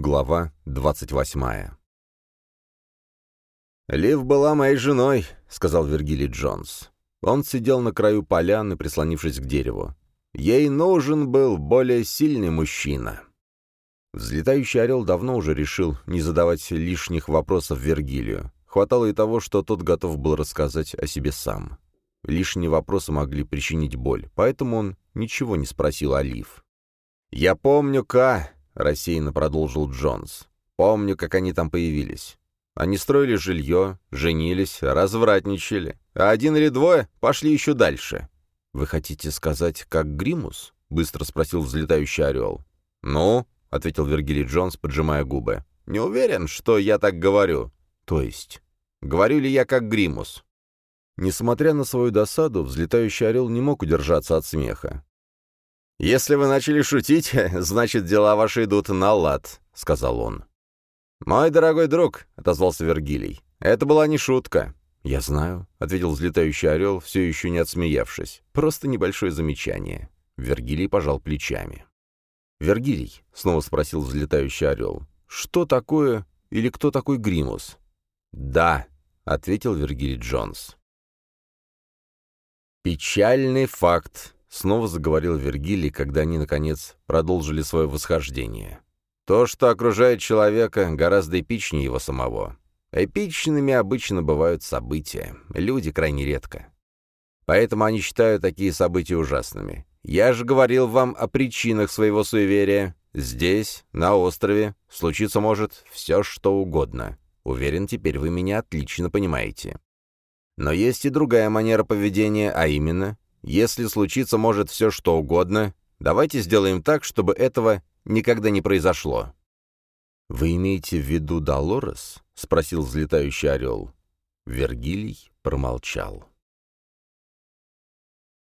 Глава 28 «Лив была моей женой», — сказал Вергилий Джонс. Он сидел на краю поляны, прислонившись к дереву. «Ей нужен был более сильный мужчина». Взлетающий орел давно уже решил не задавать лишних вопросов Вергилию. Хватало и того, что тот готов был рассказать о себе сам. Лишние вопросы могли причинить боль, поэтому он ничего не спросил о Лив. «Я помню, Ка», — рассеянно продолжил Джонс. «Помню, как они там появились. Они строили жилье, женились, развратничали, а один или двое пошли еще дальше». «Вы хотите сказать, как Гримус?» — быстро спросил взлетающий орел. «Ну?» — ответил Вергилий Джонс, поджимая губы. «Не уверен, что я так говорю». «То есть?» «Говорю ли я как Гримус?» Несмотря на свою досаду, взлетающий орел не мог удержаться от смеха. «Если вы начали шутить, значит, дела ваши идут на лад», — сказал он. «Мой дорогой друг», — отозвался Вергилий, — «это была не шутка». «Я знаю», — ответил взлетающий орел, все еще не отсмеявшись. «Просто небольшое замечание». Вергилий пожал плечами. «Вергилий», — снова спросил взлетающий орел, — «что такое или кто такой Гримус?» «Да», — ответил Вергилий Джонс. «Печальный факт», — снова заговорил Вергилий, когда они, наконец, продолжили свое восхождение. «То, что окружает человека, гораздо эпичнее его самого. Эпичными обычно бывают события, люди крайне редко. Поэтому они считают такие события ужасными. Я же говорил вам о причинах своего суеверия. Здесь, на острове, случиться может все, что угодно. Уверен, теперь вы меня отлично понимаете. Но есть и другая манера поведения, а именно, если случиться может все что угодно, давайте сделаем так, чтобы этого никогда не произошло». «Вы имеете в виду Долорес?» — спросил взлетающий орел. Вергилий промолчал.